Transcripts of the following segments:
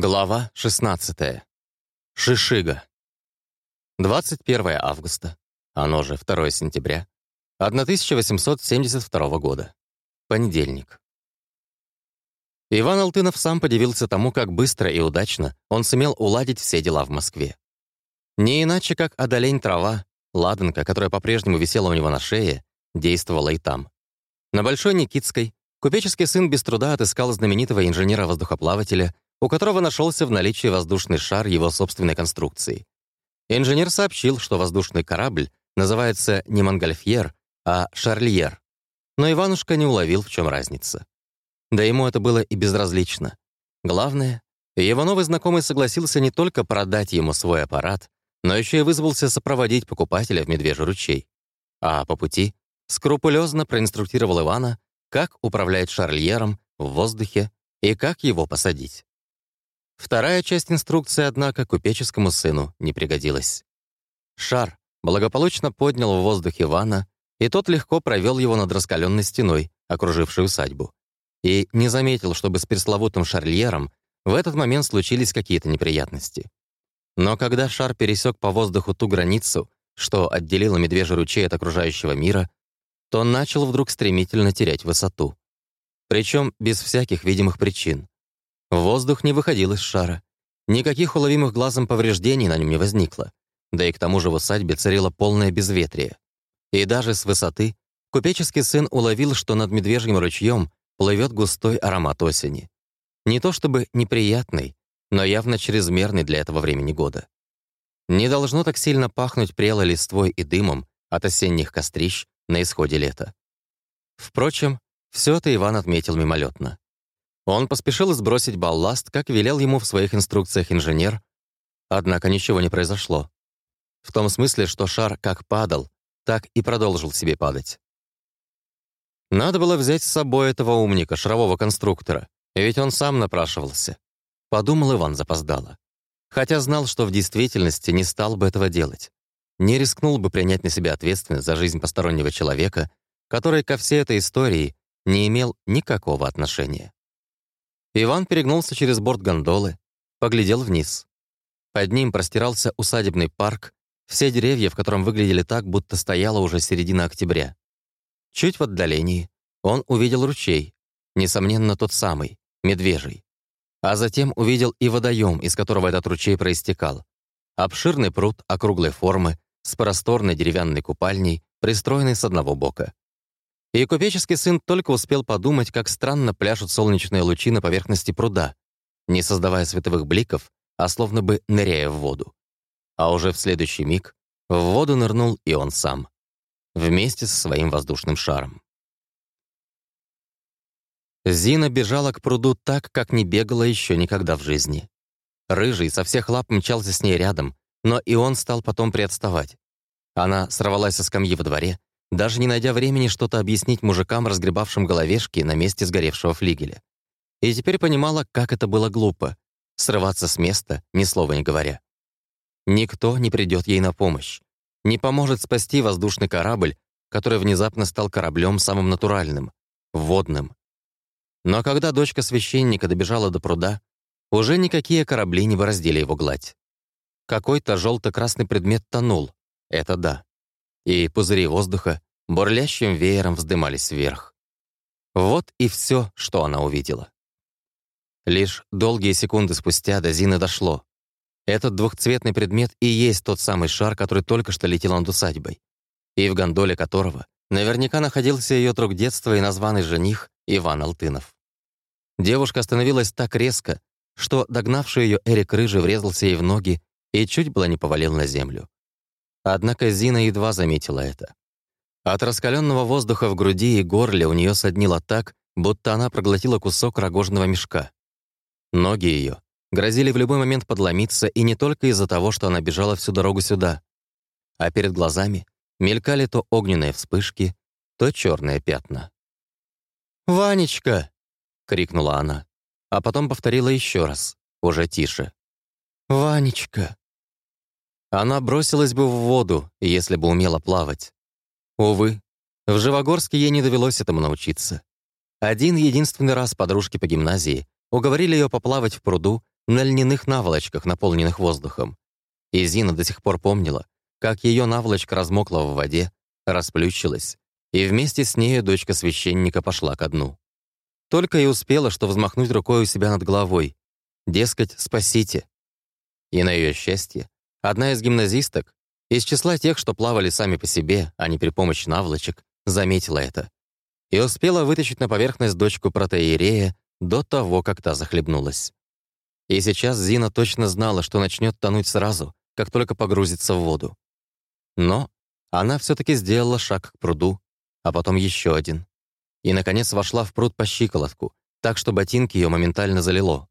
Глава 16. Шишига. 21 августа, оно же 2 сентября, 1872 года. Понедельник. Иван Алтынов сам подивился тому, как быстро и удачно он сумел уладить все дела в Москве. Не иначе, как одолень трава, ладанка, которая по-прежнему висела у него на шее, действовала и там. На Большой Никитской купеческий сын без труда отыскал знаменитого инженера-воздухоплавателя у которого нашелся в наличии воздушный шар его собственной конструкции. Инженер сообщил, что воздушный корабль называется не Монгольфьер, а Шарльер. Но Иванушка не уловил, в чем разница. Да ему это было и безразлично. Главное, его новый знакомый согласился не только продать ему свой аппарат, но еще и вызвался сопроводить покупателя в Медвежий ручей. А по пути скрупулезно проинструктировал Ивана, как управлять Шарльером в воздухе и как его посадить. Вторая часть инструкции, однако, купеческому сыну не пригодилась. Шар благополучно поднял в воздухе Ивана, и тот легко провел его над раскаленной стеной, окружившей усадьбу. И не заметил, чтобы с пресловутым шарльером в этот момент случились какие-то неприятности. Но когда шар пересек по воздуху ту границу, что отделило Медвежий ручей от окружающего мира, то начал вдруг стремительно терять высоту. Причем без всяких видимых причин. Воздух не выходил из шара. Никаких уловимых глазом повреждений на нем не возникло. Да и к тому же в усадьбе царило полное безветрие. И даже с высоты купеческий сын уловил, что над Медвежьим ручьем плывет густой аромат осени. Не то чтобы неприятный, но явно чрезмерный для этого времени года. Не должно так сильно пахнуть прелой листвой и дымом от осенних кострищ на исходе лета. Впрочем, все это Иван отметил мимолетно. Он поспешил сбросить балласт, как велел ему в своих инструкциях инженер, однако ничего не произошло. В том смысле, что шар как падал, так и продолжил себе падать. Надо было взять с собой этого умника, шарового конструктора, ведь он сам напрашивался. Подумал Иван запоздало. Хотя знал, что в действительности не стал бы этого делать. Не рискнул бы принять на себя ответственность за жизнь постороннего человека, который ко всей этой истории не имел никакого отношения. Иван перегнулся через борт гондолы, поглядел вниз. Под ним простирался усадебный парк, все деревья в котором выглядели так, будто стояла уже середина октября. Чуть в отдалении он увидел ручей, несомненно, тот самый, медвежий. А затем увидел и водоем, из которого этот ручей проистекал. Обширный пруд округлой формы, с просторной деревянной купальней, пристроенной с одного бока. И купеческий сын только успел подумать, как странно пляшут солнечные лучи на поверхности пруда, не создавая световых бликов, а словно бы ныряя в воду. А уже в следующий миг в воду нырнул и он сам, вместе со своим воздушным шаром. Зина бежала к пруду так, как не бегала еще никогда в жизни. Рыжий со всех лап мчался с ней рядом, но и он стал потом приотставать. Она сорвалась со скамьи во дворе, даже не найдя времени что-то объяснить мужикам, разгребавшим головешки на месте сгоревшего флигеля. И теперь понимала, как это было глупо — срываться с места, ни слова не говоря. Никто не придет ей на помощь, не поможет спасти воздушный корабль, который внезапно стал кораблем самым натуральным, водным. Но когда дочка священника добежала до пруда, уже никакие корабли не бороздили его гладь. Какой-то желто-красный предмет тонул, это да и пузыри воздуха бурлящим веером вздымались вверх. Вот и все, что она увидела. Лишь долгие секунды спустя до Зины дошло. Этот двухцветный предмет и есть тот самый шар, который только что летел над усадьбой, и в гондоле которого наверняка находился ее друг детства и названный жених Иван Алтынов. Девушка остановилась так резко, что догнавший ее Эрик Рыжий врезался ей в ноги и чуть было не повалил на землю. Однако Зина едва заметила это. От раскаленного воздуха в груди и горле у нее соднило так, будто она проглотила кусок рогожного мешка. Ноги ее грозили в любой момент подломиться, и не только из-за того, что она бежала всю дорогу сюда. А перед глазами мелькали то огненные вспышки, то черные пятна. «Ванечка!» — крикнула она, а потом повторила еще раз, уже тише. «Ванечка!» Она бросилась бы в воду, если бы умела плавать. Увы, в Живогорске ей не довелось этому научиться. Один единственный раз подружки по гимназии уговорили ее поплавать в пруду, на льняных наволочках, наполненных воздухом. И Зина до сих пор помнила, как ее наволочка размокла в воде, расплющилась, и вместе с нею дочка священника пошла ко дну. Только и успела, что взмахнуть рукой у себя над головой. Дескать, спасите. И на ее счастье, одна из гимназисток, из числа тех, что плавали сами по себе, а не при помощи наволочек, заметила это. И успела вытащить на поверхность дочку протеерея до того, как та захлебнулась. И сейчас Зина точно знала, что начнет тонуть сразу, как только погрузится в воду. Но она все таки сделала шаг к пруду, а потом еще один. И, наконец, вошла в пруд по щиколотку, так что ботинки ее моментально залило.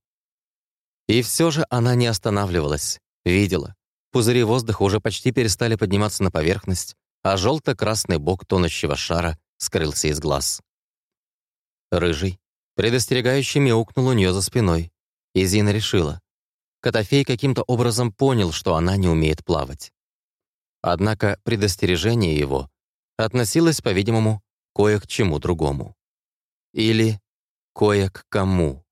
И все же она не останавливалась, видела. Пузыри воздуха уже почти перестали подниматься на поверхность, а желто-красный бок тонущего шара скрылся из глаз. Рыжий, предостерегающий мяукнул у нее за спиной, и Зина решила. Котофей каким-то образом понял, что она не умеет плавать. Однако предостережение его относилось, по-видимому, кое к чему другому. Или кое к кому.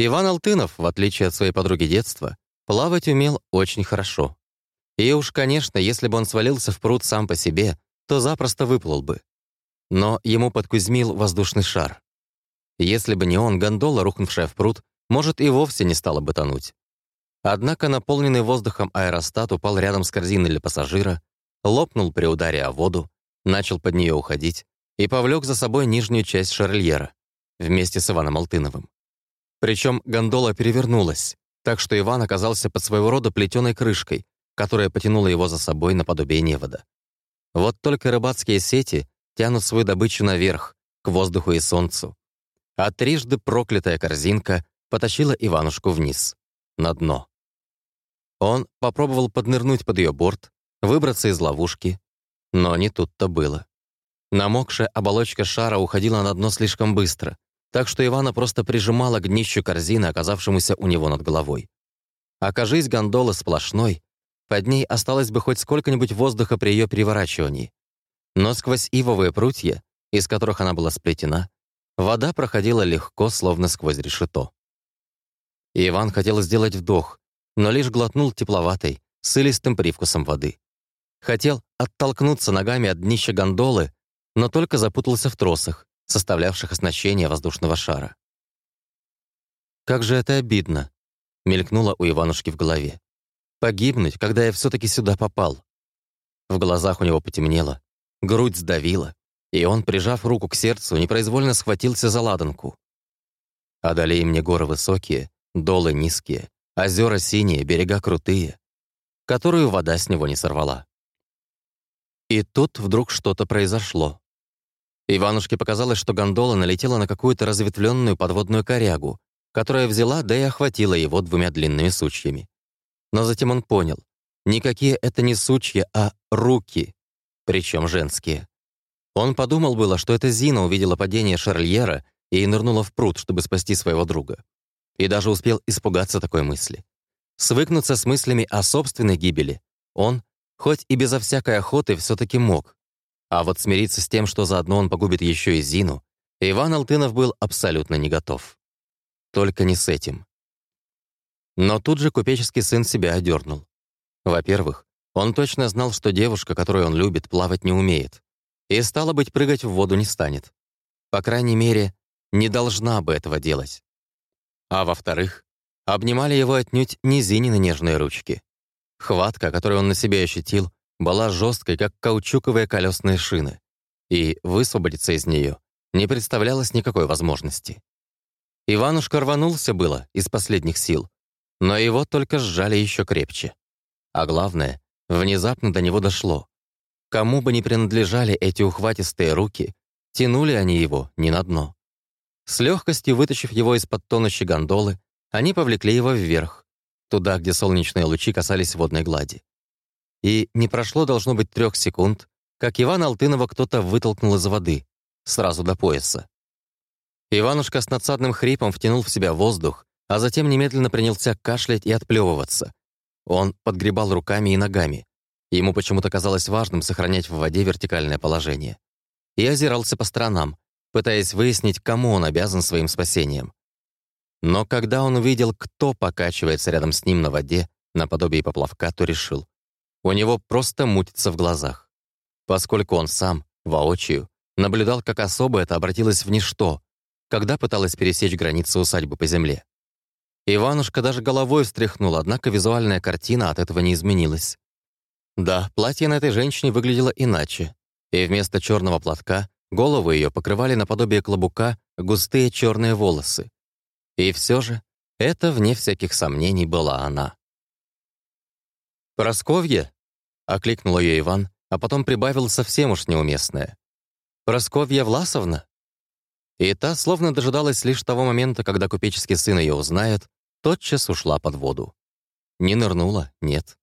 Иван Алтынов, в отличие от своей подруги детства, плавать умел очень хорошо. И уж, конечно, если бы он свалился в пруд сам по себе, то запросто выплыл бы. Но ему подкузмил воздушный шар. Если бы не он, гондола, рухнувшая в пруд, может, и вовсе не стала бы тонуть. Однако наполненный воздухом аэростат упал рядом с корзиной для пассажира, лопнул при ударе о воду, начал под нее уходить и повлек за собой нижнюю часть шарльера вместе с Иваном Алтыновым. Причем гондола перевернулась, так что Иван оказался под своего рода плетеной крышкой, которая потянула его за собой наподобие невода. Вот только рыбацкие сети тянут свою добычу наверх, к воздуху и солнцу. А трижды проклятая корзинка потащила Иванушку вниз, на дно. Он попробовал поднырнуть под ее борт, выбраться из ловушки, но не тут-то было. Намокшая оболочка шара уходила на дно слишком быстро, так что Ивана просто прижимала к днищу корзины, оказавшемуся у него над головой. Окажись гондола сплошной, под ней осталось бы хоть сколько-нибудь воздуха при ее переворачивании. Но сквозь ивовые прутья, из которых она была сплетена, вода проходила легко, словно сквозь решето. Иван хотел сделать вдох, но лишь глотнул тепловатой, с привкусом воды. Хотел оттолкнуться ногами от днища гондолы, но только запутался в тросах, составлявших оснащение воздушного шара. «Как же это обидно!» — мелькнуло у Иванушки в голове. «Погибнуть, когда я все таки сюда попал». В глазах у него потемнело, грудь сдавила, и он, прижав руку к сердцу, непроизвольно схватился за ладанку. «Одолей мне горы высокие, долы низкие, озера синие, берега крутые, которую вода с него не сорвала». И тут вдруг что-то произошло. Иванушке показалось, что гондола налетела на какую-то разветвленную подводную корягу, которая взяла, да и охватила его двумя длинными сучьями. Но затем он понял, никакие это не сучья, а руки, причем женские. Он подумал было, что это Зина увидела падение Шарльера и нырнула в пруд, чтобы спасти своего друга. И даже успел испугаться такой мысли. Свыкнуться с мыслями о собственной гибели он, хоть и безо всякой охоты, все таки мог, а вот смириться с тем, что заодно он погубит еще и Зину, Иван Алтынов был абсолютно не готов. Только не с этим. Но тут же купеческий сын себя одернул. Во-первых, он точно знал, что девушка, которую он любит, плавать не умеет. И, стало быть, прыгать в воду не станет. По крайней мере, не должна бы этого делать. А во-вторых, обнимали его отнюдь не Зинины нежные ручки. Хватка, которую он на себе ощутил, была жесткой, как каучуковые колесные шины, и высвободиться из нее не представлялось никакой возможности. Иванушка рванулся было из последних сил, но его только сжали еще крепче. А главное, внезапно до него дошло. Кому бы ни принадлежали эти ухватистые руки, тянули они его не на дно. С легкостью вытащив его из-под тонущей гондолы, они повлекли его вверх, туда, где солнечные лучи касались водной глади. И не прошло, должно быть, трех секунд, как Ивана Алтынова кто-то вытолкнул из воды, сразу до пояса. Иванушка с надсадным хрипом втянул в себя воздух, а затем немедленно принялся кашлять и отплевываться. Он подгребал руками и ногами. Ему почему-то казалось важным сохранять в воде вертикальное положение. И озирался по сторонам, пытаясь выяснить, кому он обязан своим спасением. Но когда он увидел, кто покачивается рядом с ним на воде, наподобие поплавка, то решил. У него просто мутится в глазах. Поскольку он сам, воочию, наблюдал, как особо это обратилось в ничто, когда пыталась пересечь границу усадьбы по земле. Иванушка даже головой встряхнул, однако визуальная картина от этого не изменилась. Да, платье на этой женщине выглядело иначе, и вместо черного платка голову ее покрывали наподобие клобука густые черные волосы. И все же это, вне всяких сомнений, была она. «Просковья?» — окликнул ее Иван, а потом прибавил совсем уж неуместное. «Просковья Власовна?» И та, словно дожидалась лишь того момента, когда купеческий сын ее узнает, тотчас ушла под воду. Не нырнула, нет.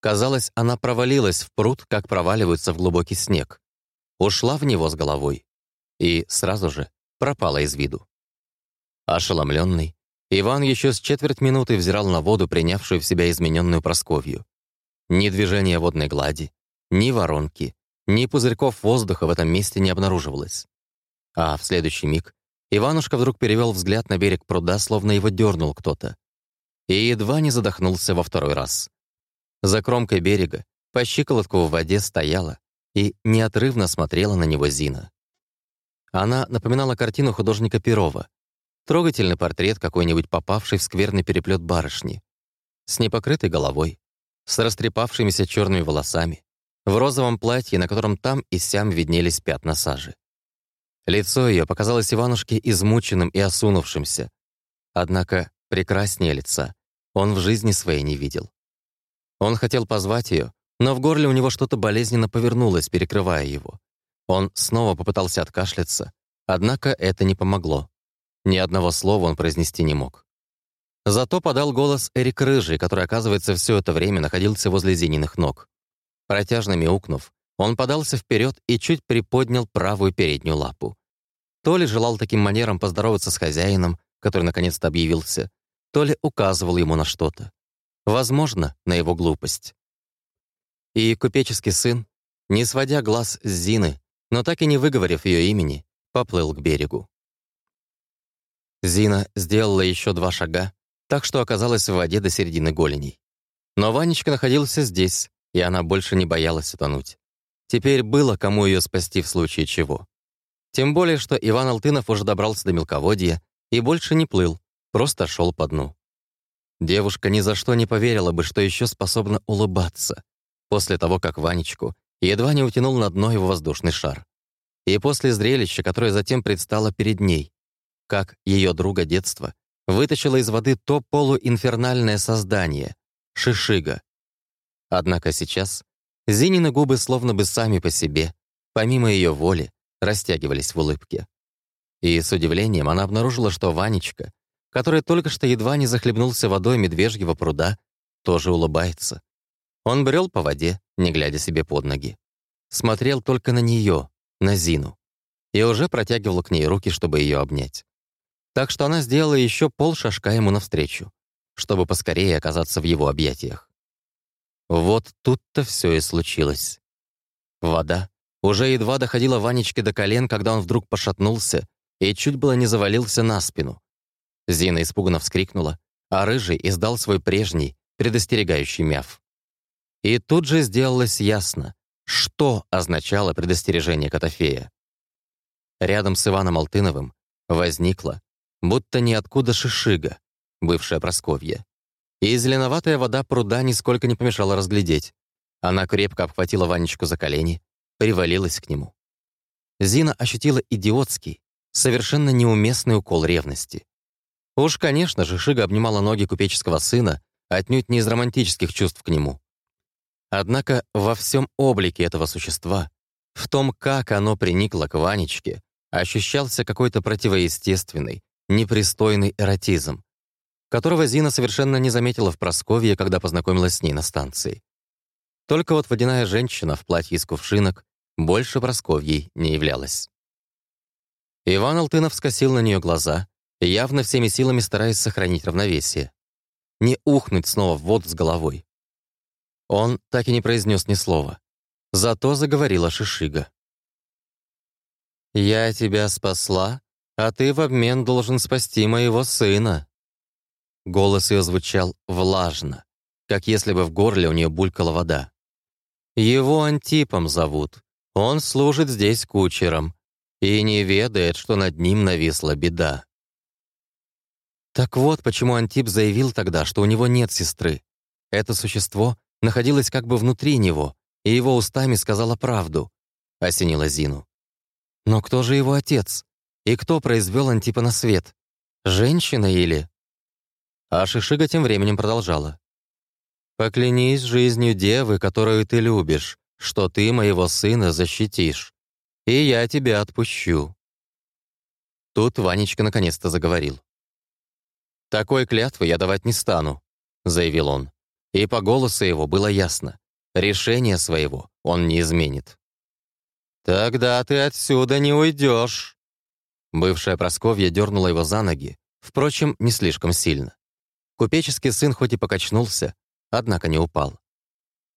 Казалось, она провалилась в пруд, как проваливаются в глубокий снег. Ушла в него с головой. И сразу же пропала из виду. Ошеломленный, Иван еще с четверть минуты взирал на воду, принявшую в себя измененную Просковью. Ни движения водной глади, ни воронки, ни пузырьков воздуха в этом месте не обнаруживалось. А в следующий миг Иванушка вдруг перевел взгляд на берег пруда, словно его дернул кто-то. И едва не задохнулся во второй раз. За кромкой берега, по щиколотку в воде стояла и неотрывно смотрела на него Зина. Она напоминала картину художника Перова. Трогательный портрет какой-нибудь попавший в скверный переплет барышни. С непокрытой головой, с растрепавшимися черными волосами, в розовом платье, на котором там и сям виднелись пятна сажи. Лицо ее показалось Иванушке измученным и осунувшимся. Однако прекраснее лица он в жизни своей не видел. Он хотел позвать ее, но в горле у него что-то болезненно повернулось, перекрывая его. Он снова попытался откашляться, однако это не помогло. Ни одного слова он произнести не мог. Зато подал голос Эрик Рыжий, который, оказывается, все это время находился возле Зениных ног. Протяжно мяукнув, он подался вперед и чуть приподнял правую переднюю лапу. То ли желал таким манером поздороваться с хозяином, который наконец-то объявился, то ли указывал ему на что-то. Возможно, на его глупость. И купеческий сын, не сводя глаз с Зины, но так и не выговорив ее имени, поплыл к берегу. Зина сделала еще два шага, так что оказалась в воде до середины голеней. Но Ванечка находился здесь, и она больше не боялась утонуть. Теперь было кому ее спасти в случае чего. Тем более, что Иван Алтынов уже добрался до мелководья и больше не плыл, просто шел по дну. Девушка ни за что не поверила бы, что еще способна улыбаться, после того, как Ванечку едва не утянул на дно его воздушный шар. И после зрелища, которое затем предстало перед ней, как ее друга детства вытащила из воды то полуинфернальное создание — Шишига. Однако сейчас Зинины губы словно бы сами по себе, помимо ее воли, растягивались в улыбке. И с удивлением она обнаружила, что Ванечка, который только что едва не захлебнулся водой медвежьего пруда, тоже улыбается. Он брел по воде, не глядя себе под ноги. Смотрел только на нее, на Зину. И уже протягивал к ней руки, чтобы ее обнять. Так что она сделала еще полшажка ему навстречу, чтобы поскорее оказаться в его объятиях. Вот тут-то все и случилось. Вода уже едва доходила Ванечке до колен, когда он вдруг пошатнулся и чуть было не завалился на спину. Зина испуганно вскрикнула, а Рыжий издал свой прежний, предостерегающий мяв. И тут же сделалось ясно, что означало предостережение Котофея. Рядом с Иваном Алтыновым возникла, будто ниоткуда шишига, бывшая Просковья. И зеленоватая вода пруда нисколько не помешала разглядеть. Она крепко обхватила Ванечку за колени, привалилась к нему. Зина ощутила идиотский, совершенно неуместный укол ревности. Уж, конечно же, Шига обнимала ноги купеческого сына, отнюдь не из романтических чувств к нему. Однако во всем облике этого существа, в том, как оно приникло к Ванечке, ощущался какой-то противоестественный, непристойный эротизм, которого Зина совершенно не заметила в Просковье, когда познакомилась с ней на станции. Только вот водяная женщина в платье из кувшинок больше Просковьей не являлась. Иван Алтынов скосил на нее глаза, явно всеми силами стараясь сохранить равновесие. Не ухнуть снова в воду с головой. Он так и не произнес ни слова. Зато заговорила Шишига. «Я тебя спасла, а ты в обмен должен спасти моего сына», Голос ее звучал влажно, как если бы в горле у нее булькала вода. «Его Антипом зовут. Он служит здесь кучером и не ведает, что над ним нависла беда». Так вот, почему Антип заявил тогда, что у него нет сестры. Это существо находилось как бы внутри него, и его устами сказала правду, — осенила Зину. Но кто же его отец? И кто произвел Антипа на свет? Женщина или... А Шишига тем временем продолжала. «Поклянись жизнью девы, которую ты любишь, что ты моего сына защитишь, и я тебя отпущу». Тут Ванечка наконец-то заговорил. «Такой клятвы я давать не стану», — заявил он. И по голосу его было ясно. Решение своего он не изменит. «Тогда ты отсюда не уйдешь!» Бывшая Просковья дернула его за ноги, впрочем, не слишком сильно. Купеческий сын хоть и покачнулся, однако не упал.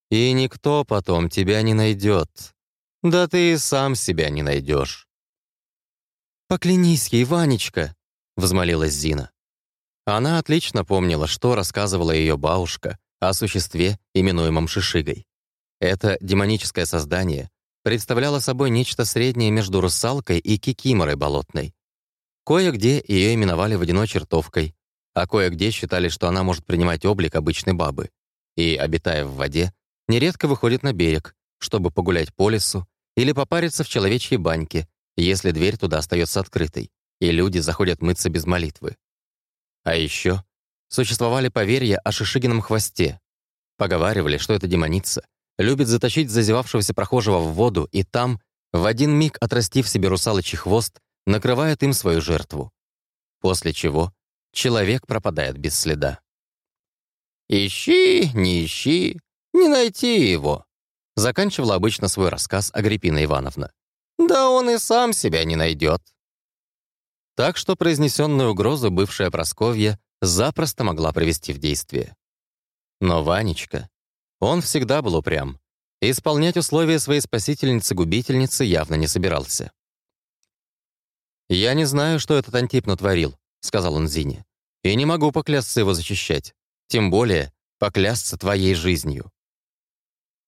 «И никто потом тебя не найдет. Да ты и сам себя не найдешь». «Поклянись ей, Ванечка!» — взмолилась Зина. Она отлично помнила, что рассказывала ее бабушка о существе, именуемом Шишигой. Это демоническое создание представляло собой нечто среднее между русалкой и кикиморой болотной. Кое-где ее именовали водяной чертовкой, а кое-где считали, что она может принимать облик обычной бабы. И, обитая в воде, нередко выходит на берег, чтобы погулять по лесу или попариться в человечьей баньке, если дверь туда остается открытой, и люди заходят мыться без молитвы. А еще существовали поверья о Шишигином хвосте. Поговаривали, что эта демоница любит затащить зазевавшегося прохожего в воду и там, в один миг отрастив себе русалочий хвост, накрывает им свою жертву. После чего человек пропадает без следа. «Ищи, не ищи, не найти его», заканчивала обычно свой рассказ Агриппина Ивановна. «Да он и сам себя не найдет». Так что произнесенную угрозу бывшая Просковья запросто могла привести в действие. Но Ванечка, он всегда был упрям, и исполнять условия своей спасительницы-губительницы явно не собирался. «Я не знаю, что этот Антип натворил», — сказал он Зине. «И не могу поклясться его защищать. Тем более поклясться твоей жизнью».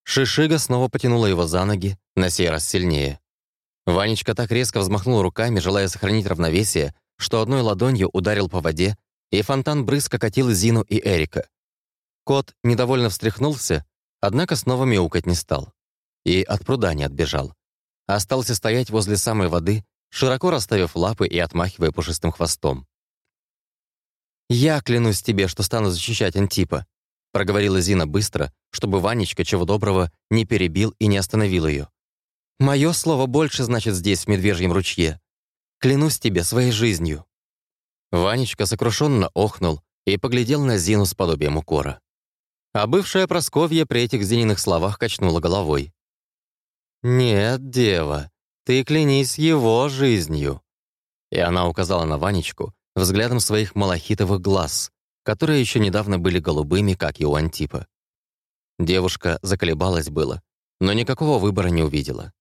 Шишига снова потянула его за ноги, на сей раз сильнее. Ванечка так резко взмахнул руками, желая сохранить равновесие, что одной ладонью ударил по воде, и фонтан брызг окатил Зину и Эрика. Кот недовольно встряхнулся, однако снова мяукать не стал. И от пруда не отбежал. Остался стоять возле самой воды, широко расставив лапы и отмахивая пушистым хвостом. «Я клянусь тебе, что стану защищать Антипа», проговорила Зина быстро, чтобы Ванечка, чего доброго, не перебил и не остановил ее. «Мое слово больше значит здесь, в Медвежьем ручье. Клянусь тебе своей жизнью». Ванечка сокрушенно охнул и поглядел на Зину с подобием укора. А бывшая Просковья при этих Зининых словах качнула головой. «Нет, дева, ты клянись его жизнью». И она указала на Ванечку, взглядом своих малахитовых глаз, которые еще недавно были голубыми, как и у Антипа. Девушка заколебалась было, но никакого выбора не увидела.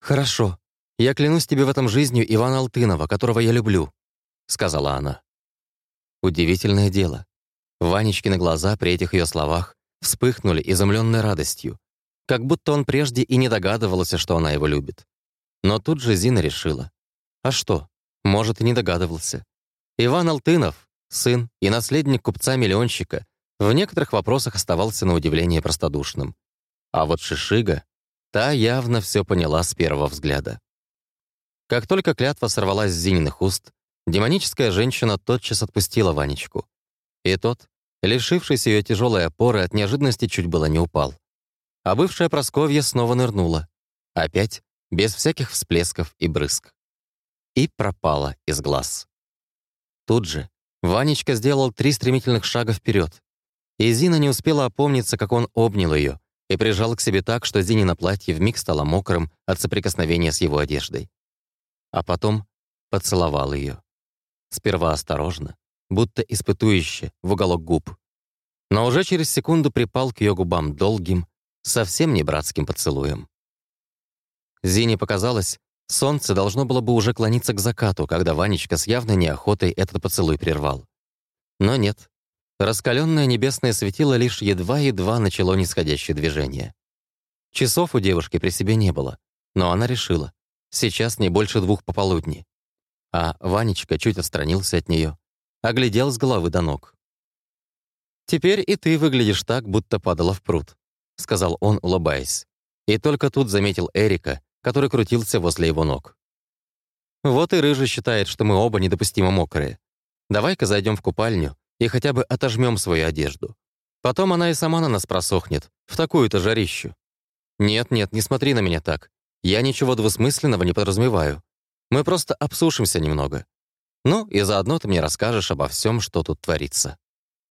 «Хорошо, я клянусь тебе в этом жизнью Ивана Алтынова, которого я люблю», — сказала она. Удивительное дело. Ванечкины глаза при этих ее словах вспыхнули изумленной радостью, как будто он прежде и не догадывался, что она его любит. Но тут же Зина решила. А что? Может, и не догадывался. Иван Алтынов, сын и наследник купца-миллионщика, в некоторых вопросах оставался на удивление простодушным. А вот Шишига, та явно все поняла с первого взгляда. Как только клятва сорвалась с Зининых уст, демоническая женщина тотчас отпустила Ванечку. И тот, лишившись ее тяжелой опоры, от неожиданности чуть было не упал. А бывшая Просковья снова нырнула. Опять без всяких всплесков и брызг. И пропала из глаз. Тут же Ванечка сделал три стремительных шага вперед. И Зина не успела опомниться, как он обнял ее и прижал к себе так, что Зине на платье вмиг стало мокрым от соприкосновения с его одеждой. А потом поцеловал ее. Сперва осторожно, будто испытующе, в уголок губ. Но уже через секунду припал к ее губам долгим, совсем не братским поцелуем. Зине показалось, Солнце должно было бы уже клониться к закату, когда Ванечка с явной неохотой этот поцелуй прервал. Но нет, Раскаленное небесное светило лишь едва-едва начало нисходящее движение. Часов у девушки при себе не было, но она решила. Сейчас не больше двух пополудни. А Ванечка чуть отстранился от нее, оглядел с головы до ног. «Теперь и ты выглядишь так, будто падала в пруд», — сказал он, улыбаясь. И только тут заметил Эрика, который крутился возле его ног. «Вот и Рыжий считает, что мы оба недопустимо мокрые. Давай-ка зайдем в купальню и хотя бы отожмем свою одежду. Потом она и сама на нас просохнет, в такую-то жарищу. Нет-нет, не смотри на меня так. Я ничего двусмысленного не подразумеваю. Мы просто обсушимся немного. Ну, и заодно ты мне расскажешь обо всем, что тут творится.